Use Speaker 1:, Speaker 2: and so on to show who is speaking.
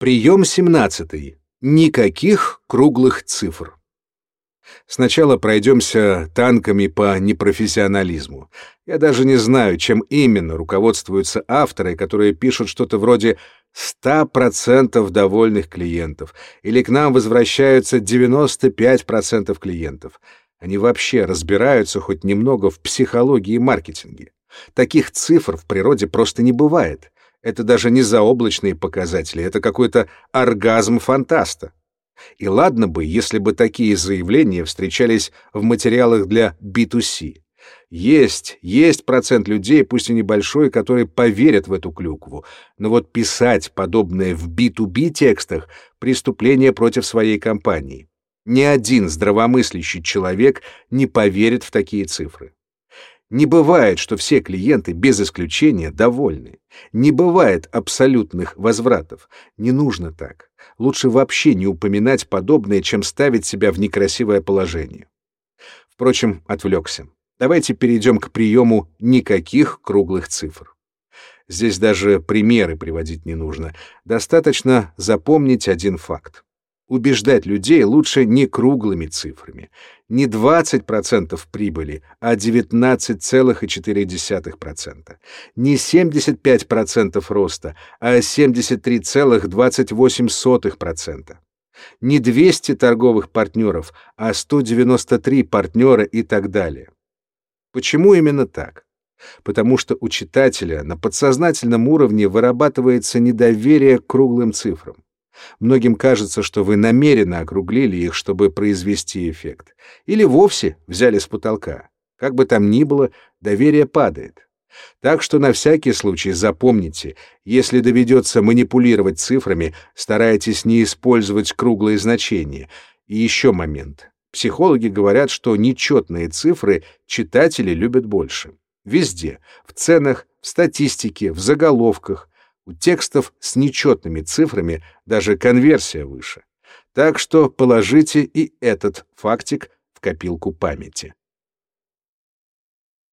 Speaker 1: Прием 17. Никаких круглых цифр. Сначала пройдемся танками по непрофессионализму. Я даже не знаю, чем именно руководствуются авторы, которые пишут что-то вроде «100% довольных клиентов» или «к нам возвращаются 95% клиентов». Они вообще разбираются хоть немного в психологии и маркетинге. Таких цифр в природе просто не бывает. Это даже не заоблачные показатели, это какой-то оргазм фантаста. И ладно бы, если бы такие заявления встречались в материалах для B2C. Есть, есть процент людей, пусть и небольшой, которые поверят в эту клюкву. Но вот писать подобное в B2B текстах — преступление против своей компании. Ни один здравомыслящий человек не поверит в такие цифры. Не бывает, что все клиенты без исключения довольны. Не бывает абсолютных возвратов. Не нужно так. Лучше вообще не упоминать подобное, чем ставить себя в некрасивое положение. Впрочем, отвлекся. Давайте перейдем к приему никаких круглых цифр. Здесь даже примеры приводить не нужно. Достаточно запомнить один факт. Убеждать людей лучше не круглыми цифрами. Не 20% прибыли, а 19,4%. Не 75% роста, а 73,28%. Не 200 торговых партнеров, а 193 партнера и так далее. Почему именно так? Потому что у читателя на подсознательном уровне вырабатывается недоверие к круглым цифрам. Многим кажется, что вы намеренно округлили их, чтобы произвести эффект. Или вовсе взяли с потолка. Как бы там ни было, доверие падает. Так что на всякий случай запомните, если доведется манипулировать цифрами, старайтесь не использовать круглые значения. И еще момент. Психологи говорят, что нечетные цифры читатели любят больше. Везде. В ценах, в статистике, в заголовках. У текстов с нечетными цифрами даже конверсия выше. Так что положите и этот фактик в копилку памяти.